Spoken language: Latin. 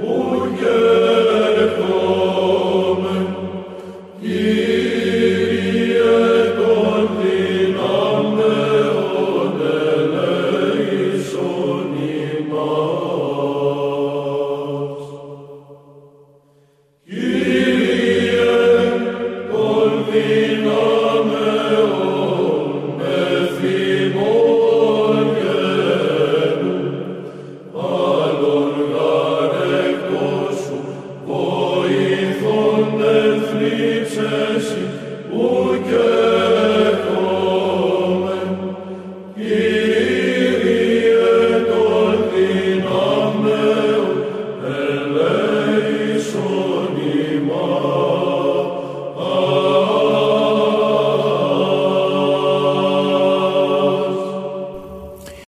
ungekommen,